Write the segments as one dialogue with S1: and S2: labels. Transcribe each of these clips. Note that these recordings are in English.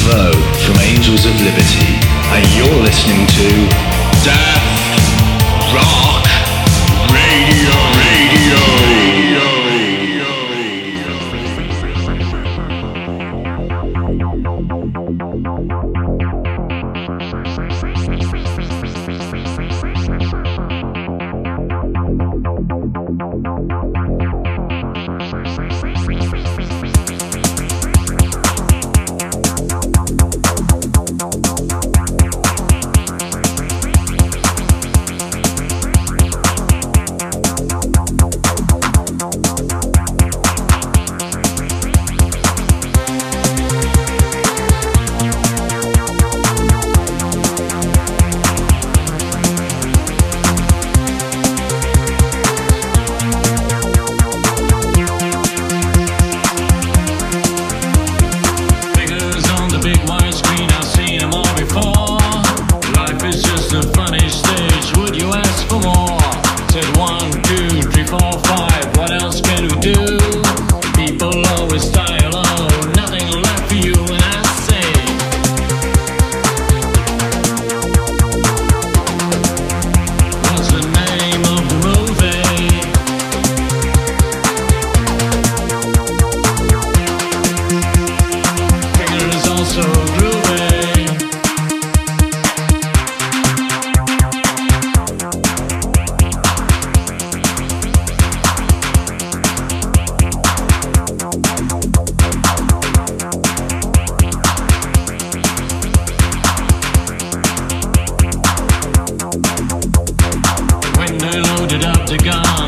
S1: Devo from Angels of Liberty, and you're listening to Death Rock Radio.
S2: gone.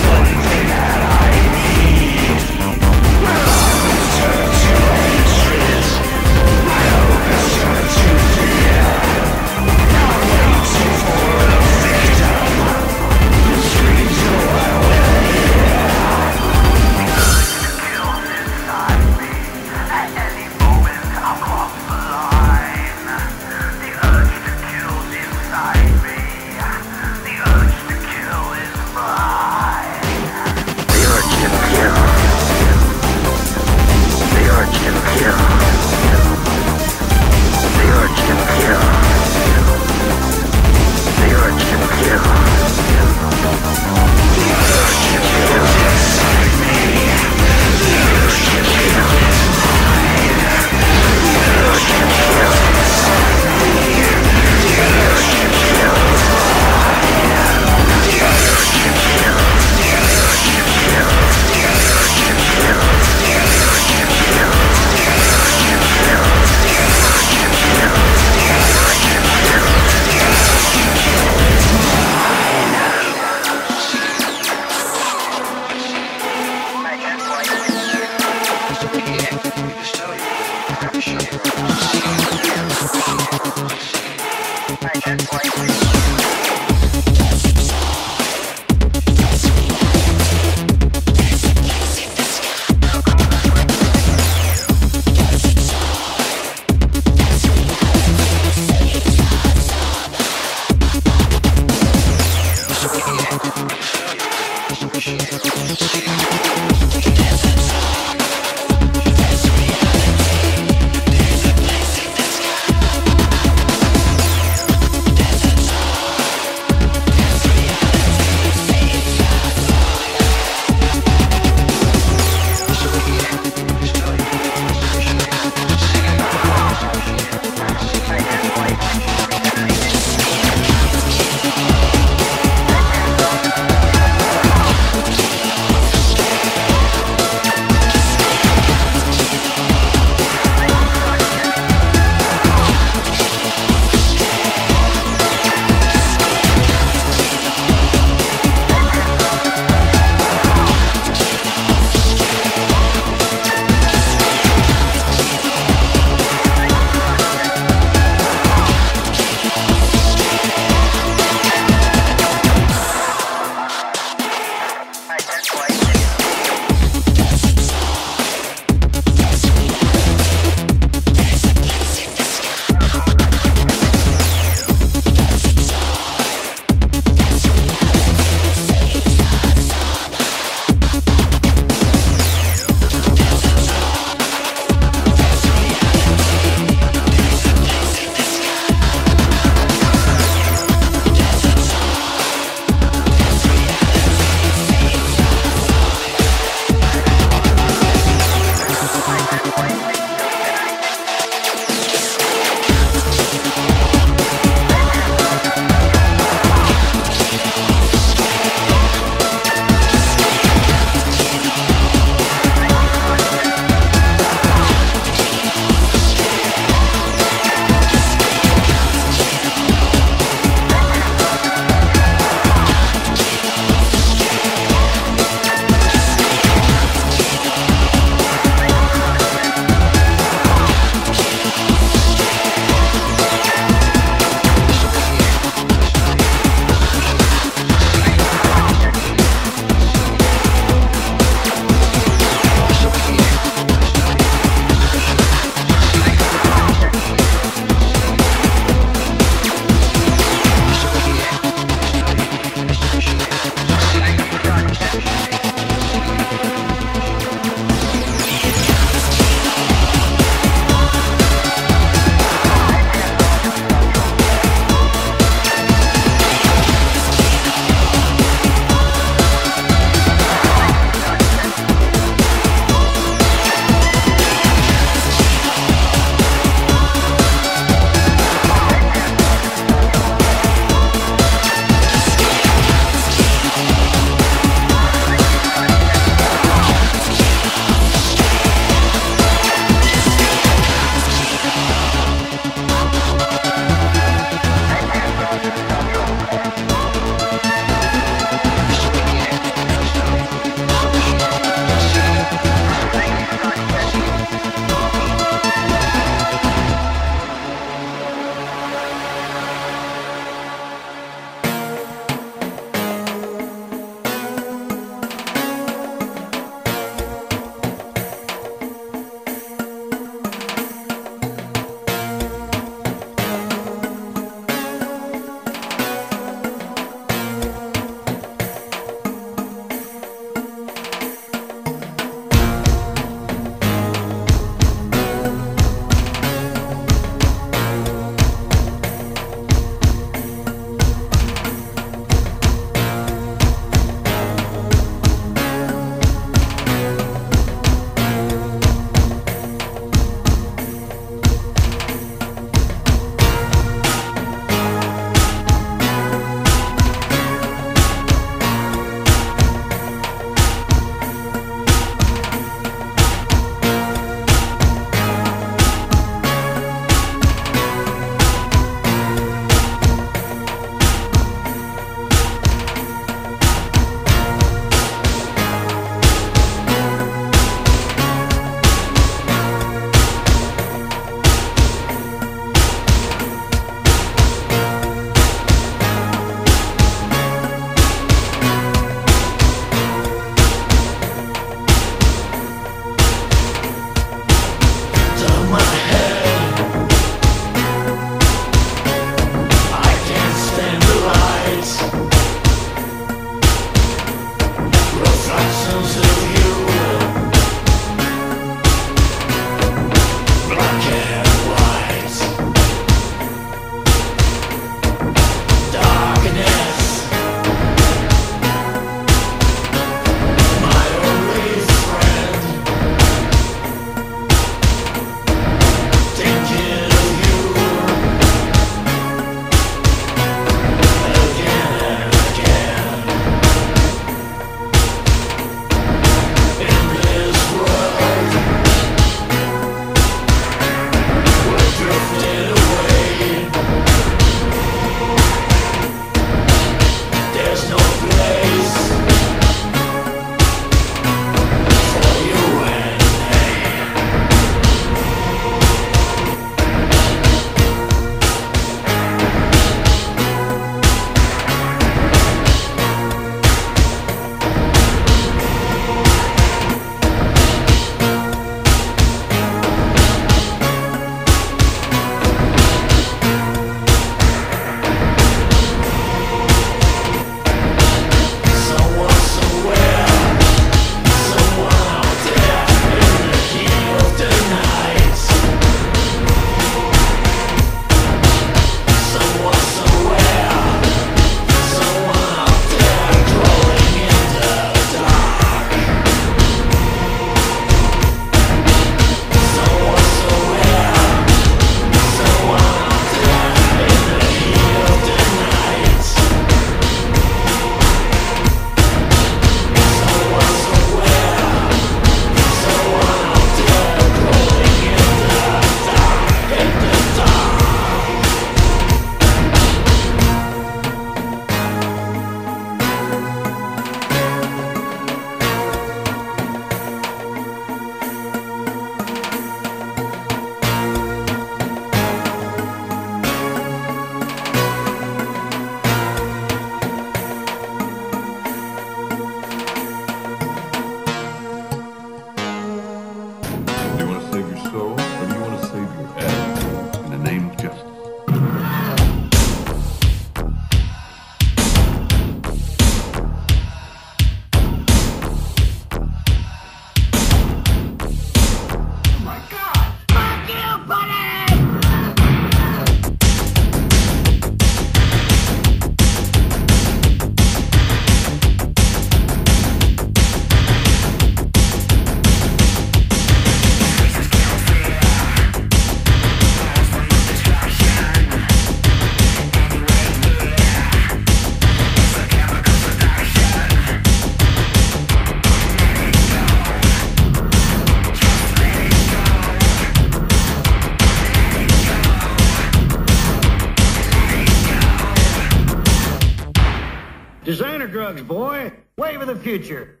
S3: Designer drugs, boy. Wave of the future.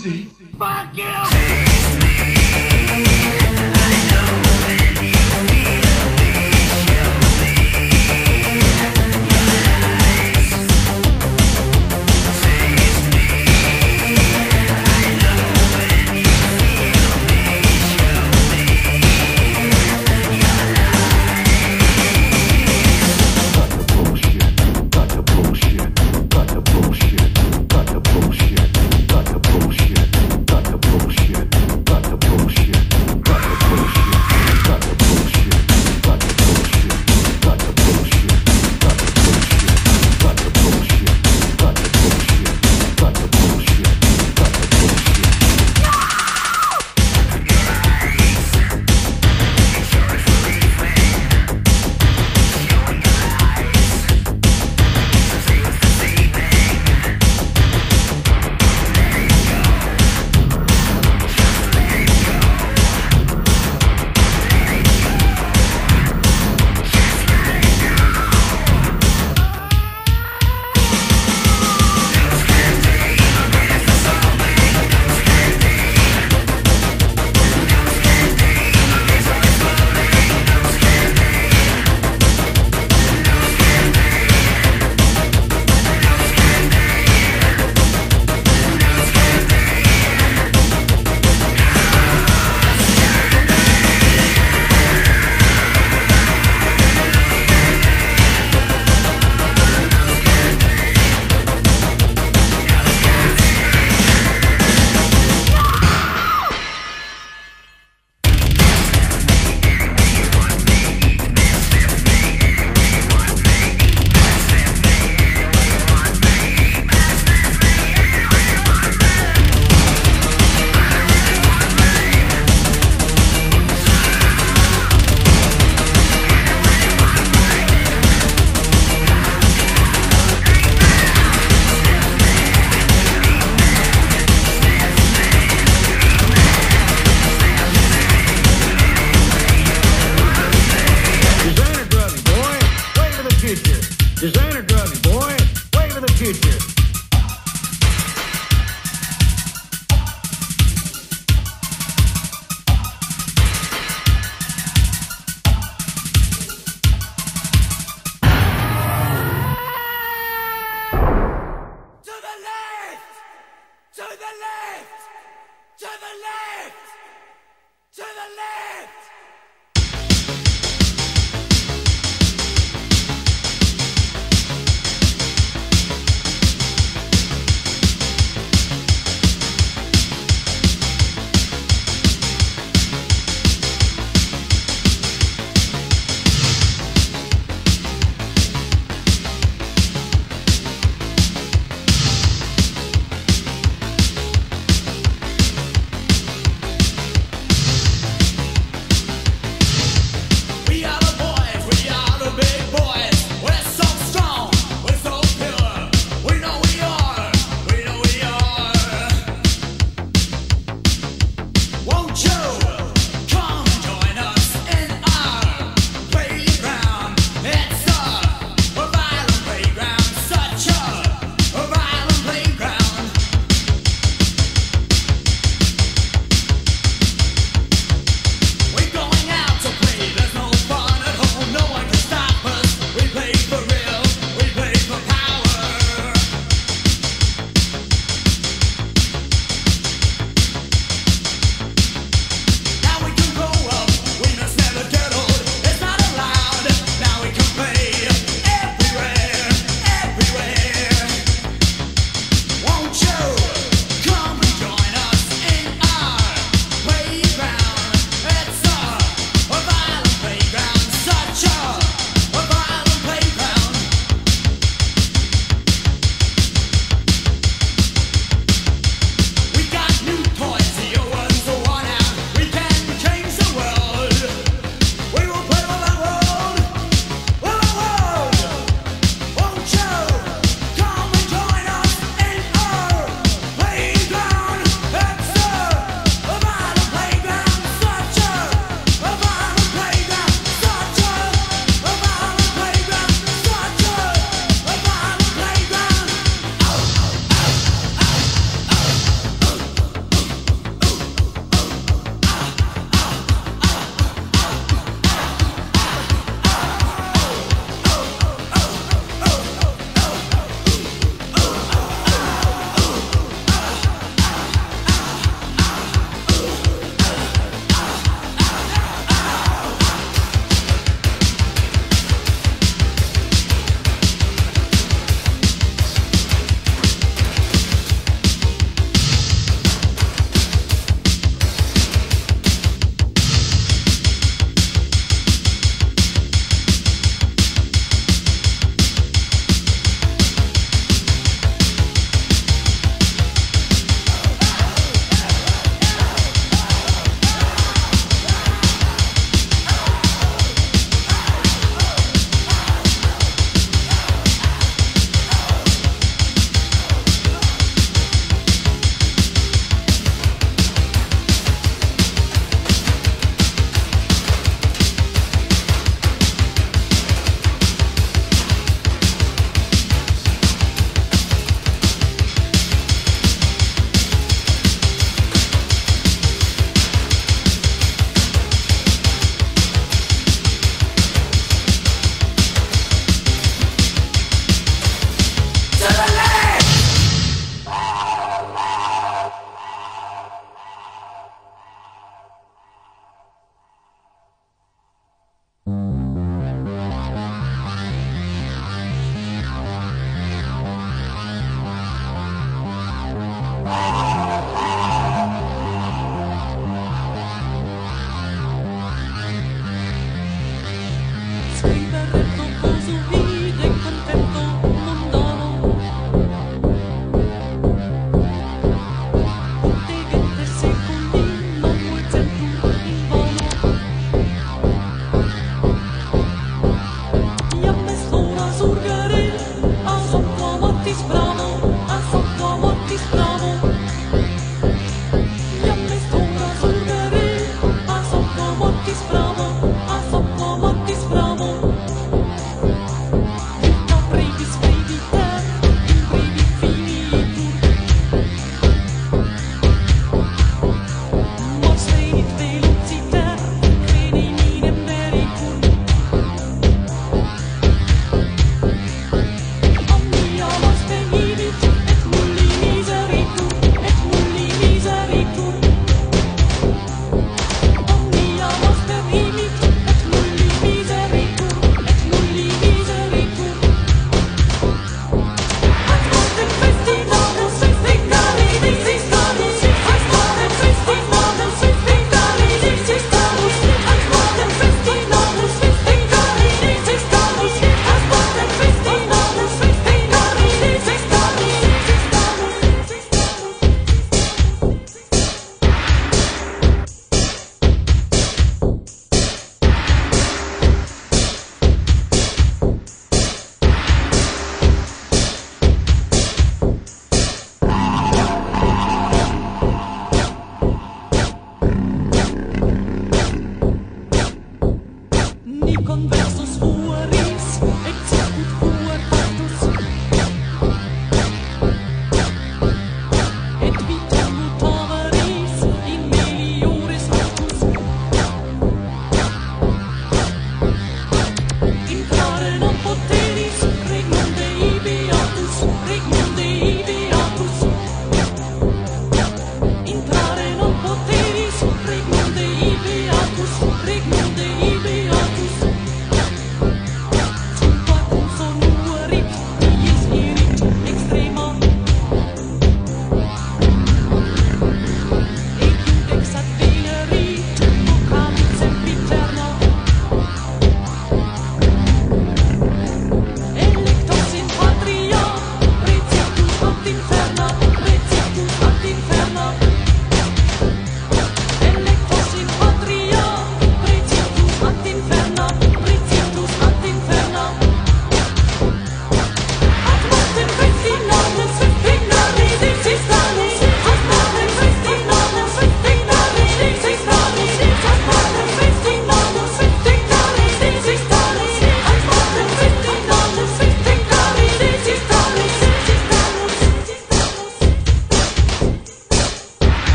S4: sim.